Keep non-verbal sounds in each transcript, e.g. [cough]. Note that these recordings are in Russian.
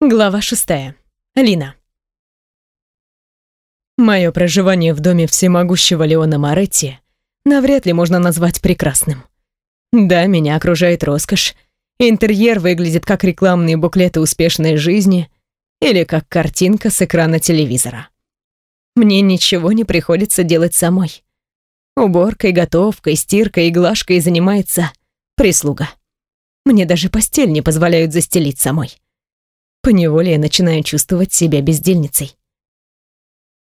Глава шестая. Лина. Мое проживание в доме всемогущего Леона Моретти навряд ли можно назвать прекрасным. Да, меня окружает роскошь. Интерьер выглядит как рекламные буклеты успешной жизни или как картинка с экрана телевизора. Мне ничего не приходится делать самой. Уборкой, готовкой, стиркой и глажкой занимается прислуга. Мне даже постель не позволяют застелить самой. Поневоле я начинаю чувствовать себя бездельницей.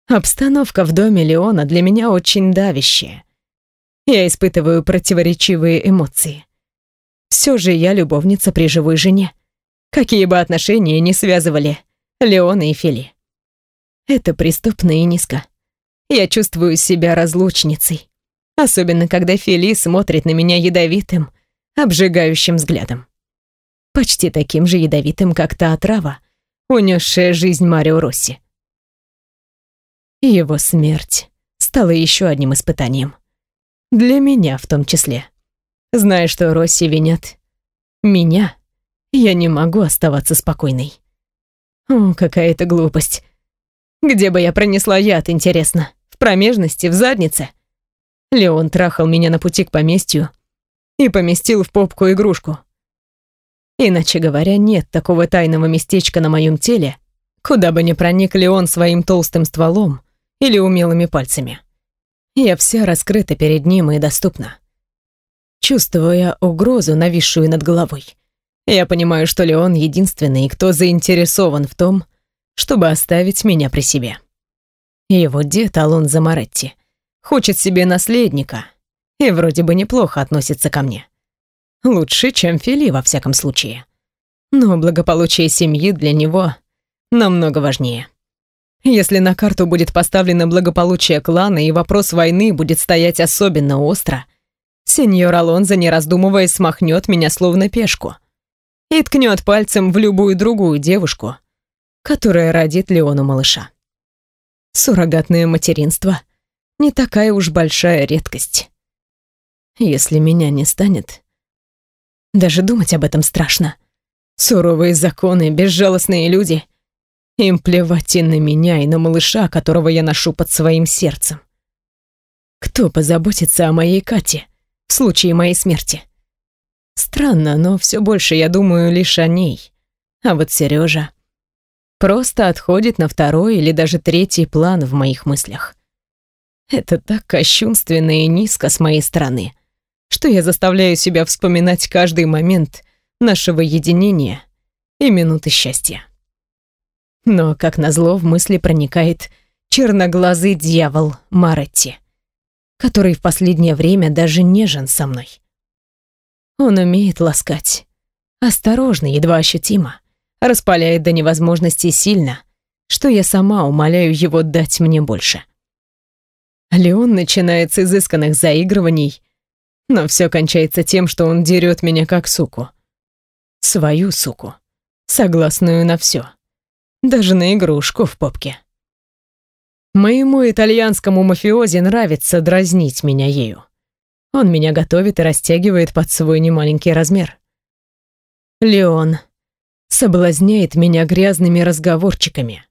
Обстановка в доме Леона для меня очень давящая. Я испытываю противоречивые эмоции. Все же я любовница при живой жене. Какие бы отношения ни связывали Леона и Фили. Это преступно и низко. Я чувствую себя разлучницей. Особенно, когда Фили смотрит на меня ядовитым, обжигающим взглядом почти таким же ядовитым, как та отрава, унесшая жизнь Марио Росси. Его смерть стала еще одним испытанием. Для меня в том числе. Зная, что Росси винят меня, я не могу оставаться спокойной. О, какая это глупость. Где бы я пронесла яд, интересно? В промежности, в заднице? Леон трахал меня на пути к поместью и поместил в попку игрушку. Иначе говоря, нет такого тайного местечка на моем теле, куда бы ни проник он своим толстым стволом или умелыми пальцами. Я вся раскрыта перед ним и доступна. Чувствуя угрозу, нависшую над головой, я понимаю, что Леон единственный, кто заинтересован в том, чтобы оставить меня при себе. Его дед Алонзо Моретти хочет себе наследника и вроде бы неплохо относится ко мне. Лучше, чем Фили, во всяком случае. Но благополучие семьи для него намного важнее. Если на карту будет поставлено благополучие клана и вопрос войны будет стоять особенно остро, сеньор Алонзо, не раздумывая, смахнет меня словно пешку и ткнет пальцем в любую другую девушку, которая родит Леону малыша. Суррогатное материнство — не такая уж большая редкость. Если меня не станет, даже думать об этом страшно. Суровые законы, безжалостные люди. Им плевать и на меня, и на малыша, которого я ношу под своим сердцем. Кто позаботится о моей Кате в случае моей смерти? Странно, но все больше я думаю лишь о ней. А вот Сережа просто отходит на второй или даже третий план в моих мыслях. Это так кощунственно и низко с моей стороны что я заставляю себя вспоминать каждый момент нашего единения и минуты счастья. Но, как назло, в мысли проникает черноглазый дьявол Маретти, который в последнее время даже нежен со мной. Он умеет ласкать. Осторожно, едва ощутимо. Распаляет до невозможности сильно, что я сама умоляю его дать мне больше. Леон начинает с изысканных заигрываний но все кончается тем, что он дерет меня как суку. Свою суку. Согласную на все. Даже на игрушку в попке. Моему итальянскому мафиози нравится дразнить меня ею. Он меня готовит и растягивает под свой немаленький размер. Леон соблазняет меня грязными разговорчиками,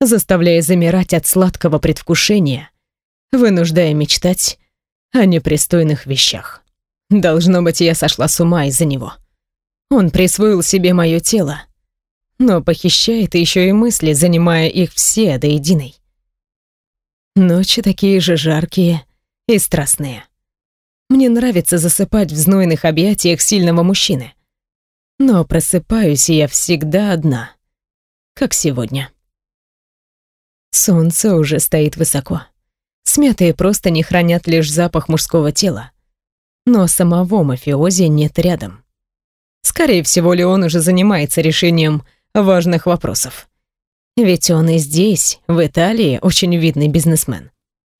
заставляя замирать от сладкого предвкушения, вынуждая мечтать о непристойных вещах. Должно быть, я сошла с ума из-за него. Он присвоил себе мое тело, но похищает еще и мысли, занимая их все до единой. Ночи такие же жаркие и страстные. Мне нравится засыпать в знойных объятиях сильного мужчины. Но просыпаюсь я всегда одна, как сегодня. Солнце уже стоит высоко. Смятые просто не хранят лишь запах мужского тела. Но самого мафиози нет рядом. Скорее всего, Леон уже занимается решением важных вопросов. Ведь он и здесь, в Италии, очень видный бизнесмен.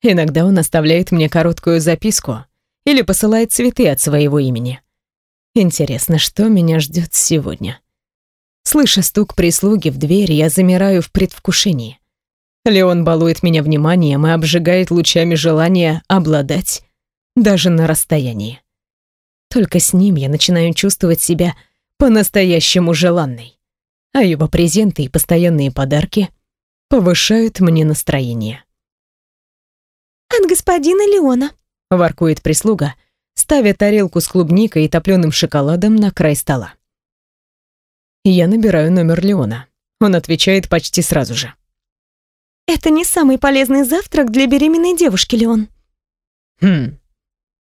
Иногда он оставляет мне короткую записку или посылает цветы от своего имени. Интересно, что меня ждет сегодня? Слыша стук прислуги в дверь, я замираю в предвкушении. Леон балует меня вниманием и обжигает лучами желания обладать, даже на расстоянии. Только с ним я начинаю чувствовать себя по-настоящему желанной. а его презенты и постоянные подарки повышают мне настроение. «От господина Леона», — воркует прислуга, ставя тарелку с клубникой и топленым шоколадом на край стола. Я набираю номер Леона. Он отвечает почти сразу же. «Это не самый полезный завтрак для беременной девушки, Леон». «Хм».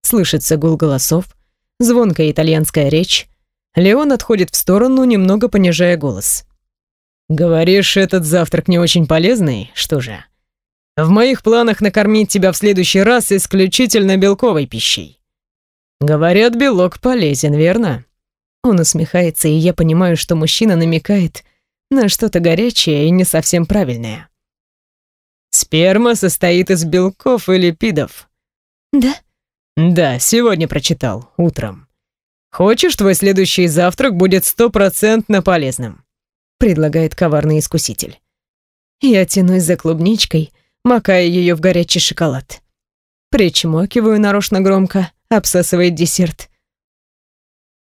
Слышится гул голосов, звонкая итальянская речь. Леон отходит в сторону, немного понижая голос. «Говоришь, этот завтрак не очень полезный? Что же? В моих планах накормить тебя в следующий раз исключительно белковой пищей. Говорят, белок полезен, верно?» Он усмехается, и я понимаю, что мужчина намекает на что-то горячее и не совсем правильное. Сперма состоит из белков и липидов. Да? Да, сегодня прочитал, утром. Хочешь, твой следующий завтрак будет стопроцентно полезным? Предлагает коварный искуситель. Я тянусь за клубничкой, макая ее в горячий шоколад. Причмокиваю нарочно громко, обсасывает десерт.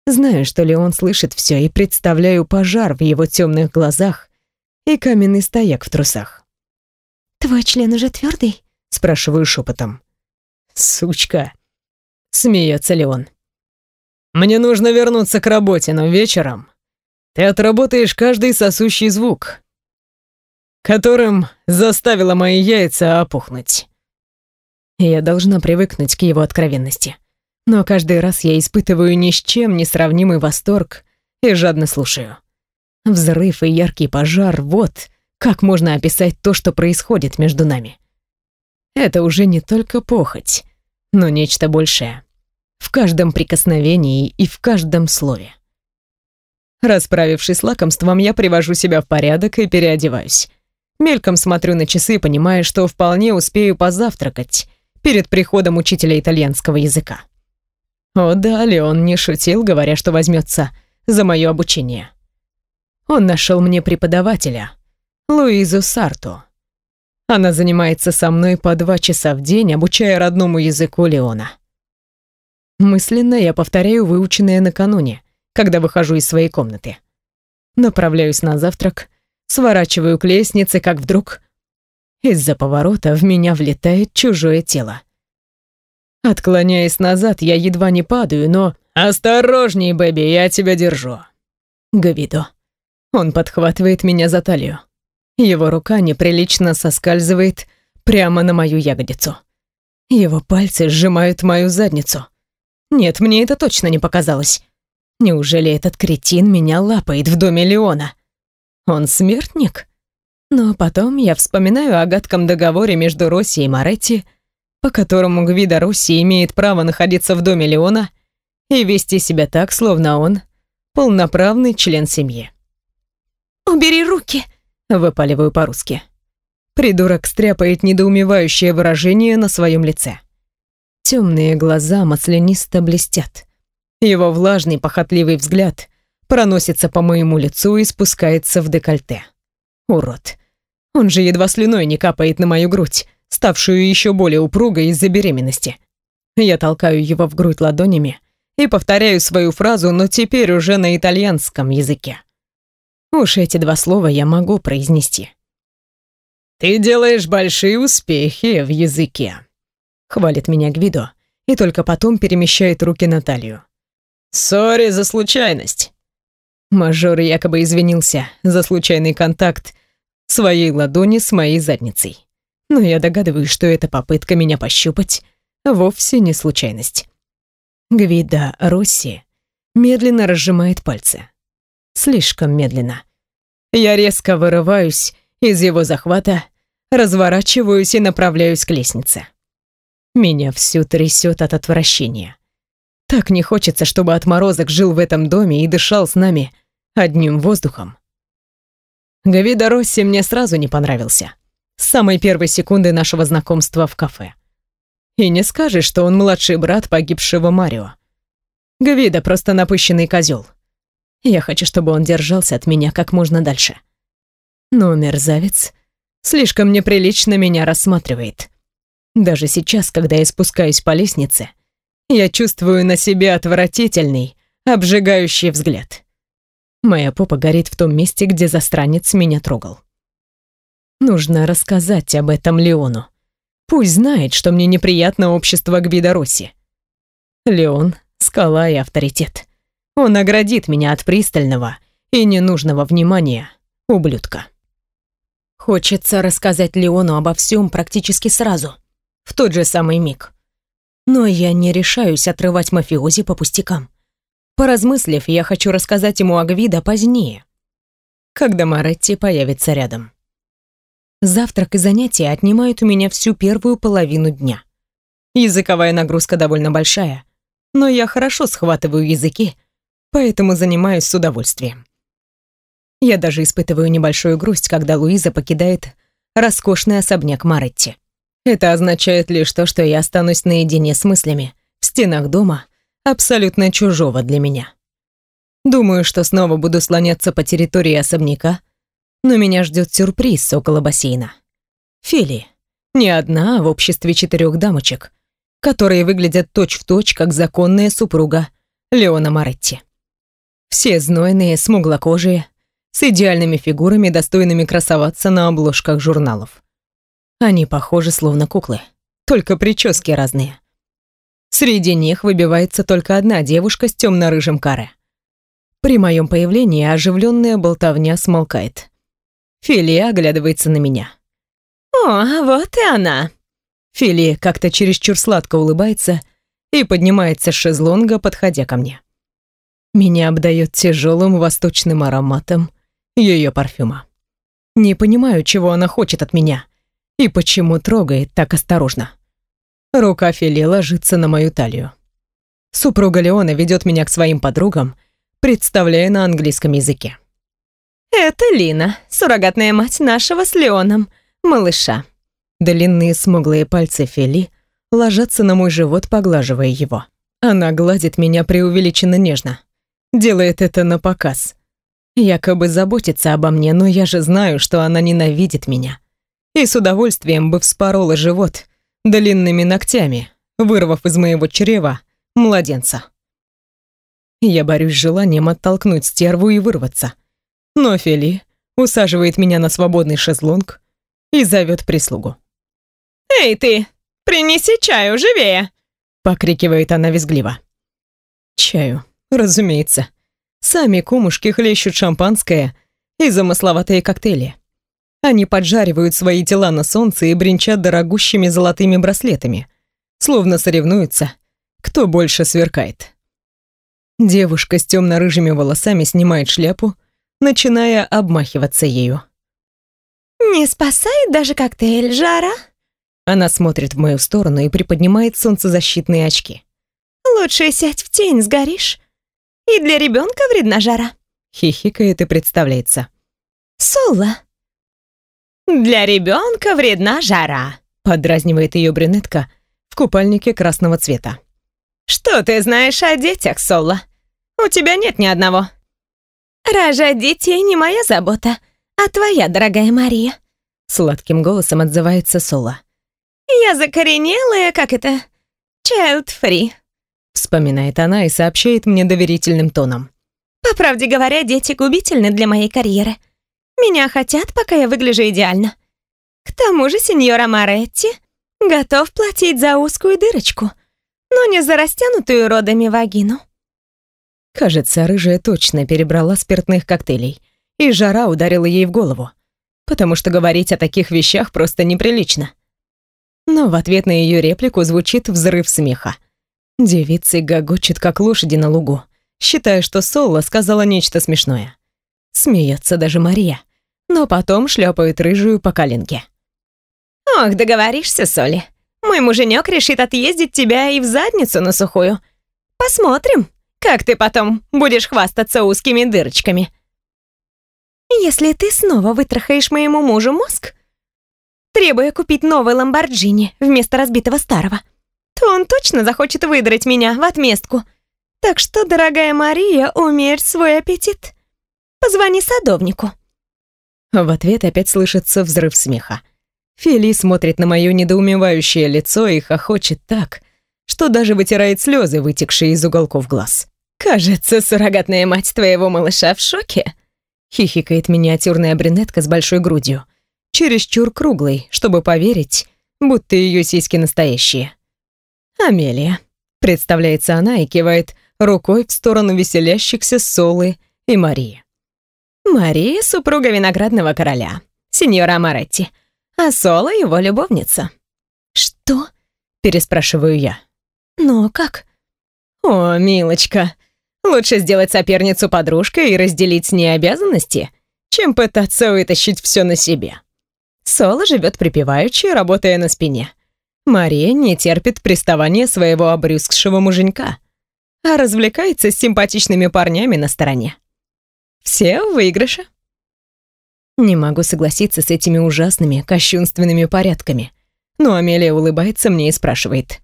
Знаю, что Леон слышит все, и представляю пожар в его темных глазах и каменный стояк в трусах. «Твой член уже твердый? спрашиваю шепотом. «Сучка!» — смеется Леон. «Мне нужно вернуться к работе, но вечером ты отработаешь каждый сосущий звук, которым заставила мои яйца опухнуть». Я должна привыкнуть к его откровенности. Но каждый раз я испытываю ни с чем не сравнимый восторг и жадно слушаю. Взрыв и яркий пожар — вот как можно описать то, что происходит между нами. Это уже не только похоть, но нечто большее. В каждом прикосновении и в каждом слове. Расправившись с лакомством, я привожу себя в порядок и переодеваюсь. Мельком смотрю на часы, понимая, что вполне успею позавтракать перед приходом учителя итальянского языка. О да, Леон не шутил, говоря, что возьмется за мое обучение. Он нашел мне преподавателя, Луизу Сарту. Она занимается со мной по два часа в день, обучая родному языку Леона. Мысленно я повторяю выученное накануне, когда выхожу из своей комнаты. Направляюсь на завтрак, сворачиваю к лестнице, как вдруг из-за поворота в меня влетает чужое тело. Отклоняясь назад, я едва не падаю, но... «Осторожней, Бэби, я тебя держу!» Гавидо. Он подхватывает меня за талию. Его рука неприлично соскальзывает прямо на мою ягодицу. Его пальцы сжимают мою задницу. Нет, мне это точно не показалось. Неужели этот кретин меня лапает в доме Леона? Он смертник? Но потом я вспоминаю о гадком договоре между Росси и Моретти, по которому Гвида Росси имеет право находиться в доме Леона и вести себя так, словно он полноправный член семьи. «Убери руки!» — выпаливаю по-русски. Придурок стряпает недоумевающее выражение на своем лице. Темные глаза маслянисто блестят. Его влажный похотливый взгляд проносится по моему лицу и спускается в декольте. Урод. Он же едва слюной не капает на мою грудь ставшую еще более упругой из-за беременности. Я толкаю его в грудь ладонями и повторяю свою фразу, но теперь уже на итальянском языке. Уж эти два слова я могу произнести. «Ты делаешь большие успехи в языке», — хвалит меня Гвидо, и только потом перемещает руки на талию. «Сори за случайность». Мажор якобы извинился за случайный контакт своей ладони с моей задницей но я догадываюсь, что эта попытка меня пощупать вовсе не случайность. Гвида Росси медленно разжимает пальцы. Слишком медленно. Я резко вырываюсь из его захвата, разворачиваюсь и направляюсь к лестнице. Меня всю трясет от отвращения. Так не хочется, чтобы отморозок жил в этом доме и дышал с нами одним воздухом. Гавида Росси мне сразу не понравился с самой первой секунды нашего знакомства в кафе. И не скажешь, что он младший брат погибшего Марио. Гвида просто напыщенный козел. Я хочу, чтобы он держался от меня как можно дальше. Но мерзавец слишком неприлично меня рассматривает. Даже сейчас, когда я спускаюсь по лестнице, я чувствую на себе отвратительный, обжигающий взгляд. Моя попа горит в том месте, где застранец меня трогал. Нужно рассказать об этом Леону. Пусть знает, что мне неприятно общество Гвидороси. Леон — скала и авторитет. Он оградит меня от пристального и ненужного внимания ублюдка. Хочется рассказать Леону обо всем практически сразу, в тот же самый миг. Но я не решаюсь отрывать мафиози по пустякам. Поразмыслив, я хочу рассказать ему о Гвида позднее, когда Маретти появится рядом. Завтрак и занятия отнимают у меня всю первую половину дня. Языковая нагрузка довольно большая, но я хорошо схватываю языки, поэтому занимаюсь с удовольствием. Я даже испытываю небольшую грусть, когда Луиза покидает роскошный особняк Маретти. Это означает лишь то, что я останусь наедине с мыслями в стенах дома, абсолютно чужого для меня. Думаю, что снова буду слоняться по территории особняка, но меня ждет сюрприз около бассейна. Фили. Не одна, а в обществе четырех дамочек, которые выглядят точь-в-точь, точь, как законная супруга Леона Маретти. Все знойные, смуглокожие, с идеальными фигурами, достойными красоваться на обложках журналов. Они похожи словно куклы, только прически разные. Среди них выбивается только одна девушка с темно-рыжим каре. При моем появлении оживленная болтовня смолкает. Филия оглядывается на меня. «О, вот и она!» Филия как-то чересчур сладко улыбается и поднимается с шезлонга, подходя ко мне. Меня обдает тяжелым восточным ароматом ее парфюма. Не понимаю, чего она хочет от меня и почему трогает так осторожно. Рука Фили ложится на мою талию. Супруга Леона ведет меня к своим подругам, представляя на английском языке. «Это Лина, суррогатная мать нашего с Леоном, малыша». Длинные смуглые пальцы Фили ложатся на мой живот, поглаживая его. Она гладит меня преувеличенно нежно. Делает это на показ. Якобы заботится обо мне, но я же знаю, что она ненавидит меня. И с удовольствием бы вспорола живот длинными ногтями, вырвав из моего чрева младенца. Я борюсь с желанием оттолкнуть стерву и вырваться. Но Фели усаживает меня на свободный шезлонг и зовет прислугу. «Эй ты, принеси чаю, живее!» покрикивает она визгливо. Чаю, разумеется. Сами кумушки хлещут шампанское и замысловатые коктейли. Они поджаривают свои тела на солнце и бренчат дорогущими золотыми браслетами, словно соревнуются, кто больше сверкает. Девушка с темно-рыжими волосами снимает шляпу, начиная обмахиваться ею. «Не спасает даже коктейль, жара?» Она смотрит в мою сторону и приподнимает солнцезащитные очки. «Лучше сядь в тень, сгоришь. И для ребенка вредна жара». Хихикает и представляется. «Солла, «Для ребенка вредна жара», — подразнивает ее брюнетка в купальнике красного цвета. «Что ты знаешь о детях, Соло? У тебя нет ни одного». «Рожать детей не моя забота, а твоя, дорогая Мария», — сладким голосом отзывается Соло. «Я закоренелая, как это, child-free», — вспоминает она и сообщает мне доверительным тоном. «По правде говоря, дети губительны для моей карьеры». Меня хотят, пока я выгляжу идеально. К тому же сеньора Маретти готов платить за узкую дырочку, но не за растянутую родами вагину. Кажется, рыжая точно перебрала спиртных коктейлей, и жара ударила ей в голову, потому что говорить о таких вещах просто неприлично. Но в ответ на ее реплику звучит взрыв смеха. Девицы гогочет, как лошади на лугу, считая, что Солла сказала нечто смешное. Смеется даже Мария но потом шлепает рыжую по коленке. «Ох, договоришься, Соли. Мой муженек решит отъездить тебя и в задницу на сухую. Посмотрим, как ты потом будешь хвастаться узкими дырочками. Если ты снова вытрахаешь моему мужу мозг, требуя купить новый Ламборджини вместо разбитого старого, то он точно захочет выдрать меня в отместку. Так что, дорогая Мария, умерь свой аппетит. Позвони садовнику. В ответ опять слышится взрыв смеха. Фили смотрит на мое недоумевающее лицо и хохочет так, что даже вытирает слезы, вытекшие из уголков глаз. «Кажется, суррогатная мать твоего малыша в шоке», — хихикает миниатюрная брюнетка с большой грудью, чересчур круглой, чтобы поверить, будто ее сиськи настоящие. «Амелия», — представляется она и кивает рукой в сторону веселящихся Солы и Марии. «Мария — супруга виноградного короля, сеньора Амаретти, а Сола — его любовница». «Что?» — переспрашиваю я. «Но как?» «О, милочка, лучше сделать соперницу подружкой и разделить с ней обязанности, чем пытаться вытащить все на себе». Соло живет припеваючи, работая на спине. Мария не терпит приставания своего обрюзгшего муженька, а развлекается с симпатичными парнями на стороне. Все в выигрыше. Не могу согласиться с этими ужасными, кощунственными порядками. Но Амелия улыбается мне и спрашивает.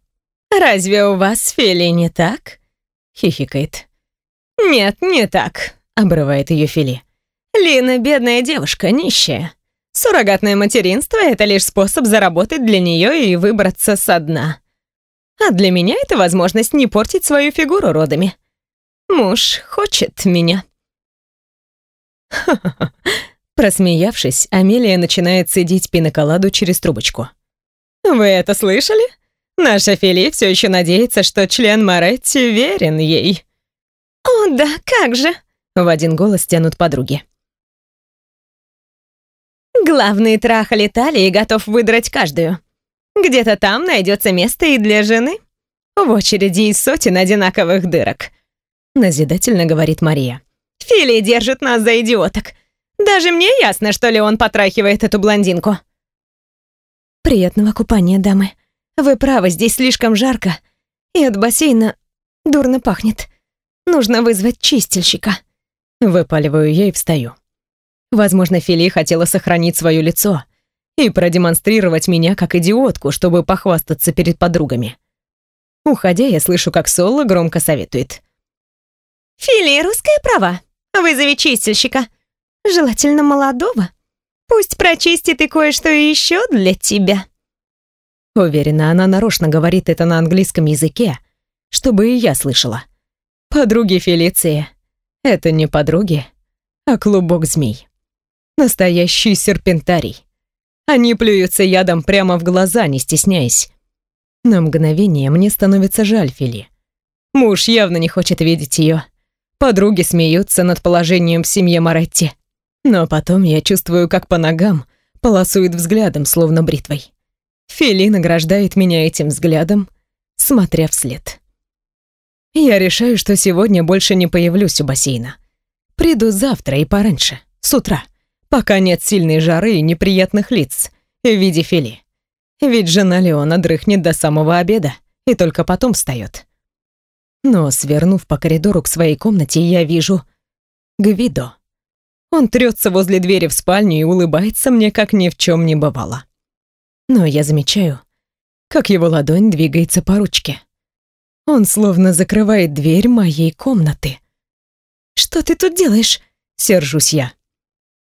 «Разве у вас Фили не так?» Хихикает. «Нет, не так», — обрывает ее Фили. «Лина бедная девушка, нищая. Суррогатное материнство — это лишь способ заработать для нее и выбраться со дна. А для меня это возможность не портить свою фигуру родами. Муж хочет меня». Ха-ха-ха. [laughs] Просмеявшись, Амелия начинает цедить пиноколаду через трубочку. «Вы это слышали? Наша Фили все еще надеется, что член Моретти верен ей». «О, да, как же!» — в один голос тянут подруги. Главный трахали талии готов выдрать каждую. Где-то там найдется место и для жены. В очереди из сотен одинаковых дырок. Назидательно говорит Мария. Фили держит нас за идиоток. Даже мне ясно, что Леон потрахивает эту блондинку. Приятного купания, дамы. Вы правы, здесь слишком жарко. И от бассейна дурно пахнет. Нужно вызвать чистильщика. Выпаливаю я и встаю. Возможно, Фили хотела сохранить свое лицо и продемонстрировать меня как идиотку, чтобы похвастаться перед подругами. Уходя, я слышу, как Соло громко советует. «Фили, русская права. Вызови чистильщика. Желательно молодого. Пусть прочистит и кое-что еще для тебя». Уверена, она нарочно говорит это на английском языке, чтобы и я слышала. Подруги Фелиции — это не подруги, а клубок змей. Настоящий серпентарий. Они плюются ядом прямо в глаза, не стесняясь. На мгновение мне становится жаль Фили. Муж явно не хочет видеть ее. Подруги смеются над положением в семье Моретти. Но потом я чувствую, как по ногам полосует взглядом, словно бритвой. Фили награждает меня этим взглядом, смотря вслед. Я решаю, что сегодня больше не появлюсь у бассейна. Приду завтра и пораньше, с утра пока нет сильной жары и неприятных лиц в виде фили. Ведь жена Леона дрыхнет до самого обеда и только потом встает. Но, свернув по коридору к своей комнате, я вижу Гвидо. Он трется возле двери в спальню и улыбается мне, как ни в чем не бывало. Но я замечаю, как его ладонь двигается по ручке. Он словно закрывает дверь моей комнаты. «Что ты тут делаешь?» — сержусь я.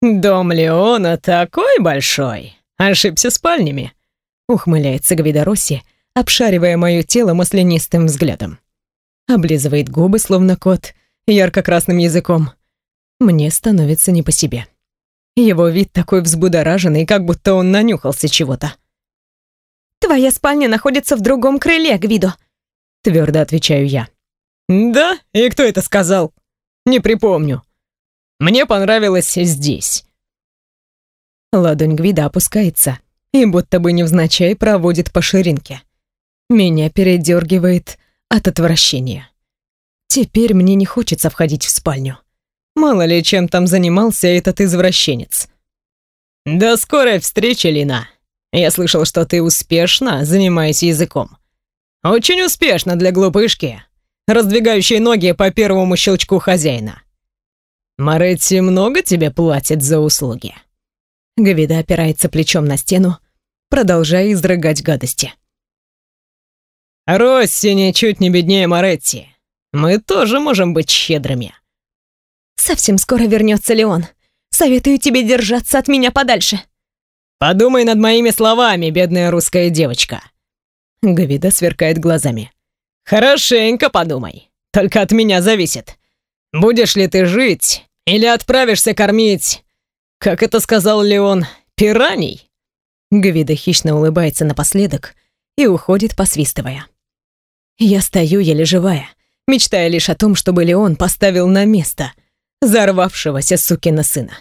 «Дом Леона такой большой, ошибся спальнями», — ухмыляется Гвидоросси, обшаривая мое тело маслянистым взглядом. Облизывает губы, словно кот, ярко-красным языком. Мне становится не по себе. Его вид такой взбудораженный, как будто он нанюхался чего-то. «Твоя спальня находится в другом крыле, Гвидо», — твердо отвечаю я. «Да? И кто это сказал? Не припомню», мне понравилось здесь». Ладонь Гвида опускается и будто бы невзначай проводит по ширинке. Меня передергивает от отвращения. Теперь мне не хочется входить в спальню. Мало ли, чем там занимался этот извращенец. «До скорой встречи, Лина. Я слышал, что ты успешно занимаешься языком. Очень успешно для глупышки, раздвигающей ноги по первому щелчку хозяина. Моретти много тебе платит за услуги?» Гавида опирается плечом на стену, продолжая изрыгать гадости. «Росси ничуть не беднее Моретти. Мы тоже можем быть щедрыми». «Совсем скоро вернется Леон. Советую тебе держаться от меня подальше». «Подумай над моими словами, бедная русская девочка». Гавида сверкает глазами. «Хорошенько подумай. только от меня зависит. Будешь ли ты жить или отправишься кормить, как это сказал Леон, пираний?» Гвида хищно улыбается напоследок и уходит, посвистывая. Я стою еле живая, мечтая лишь о том, чтобы Леон поставил на место взорвавшегося сукина сына.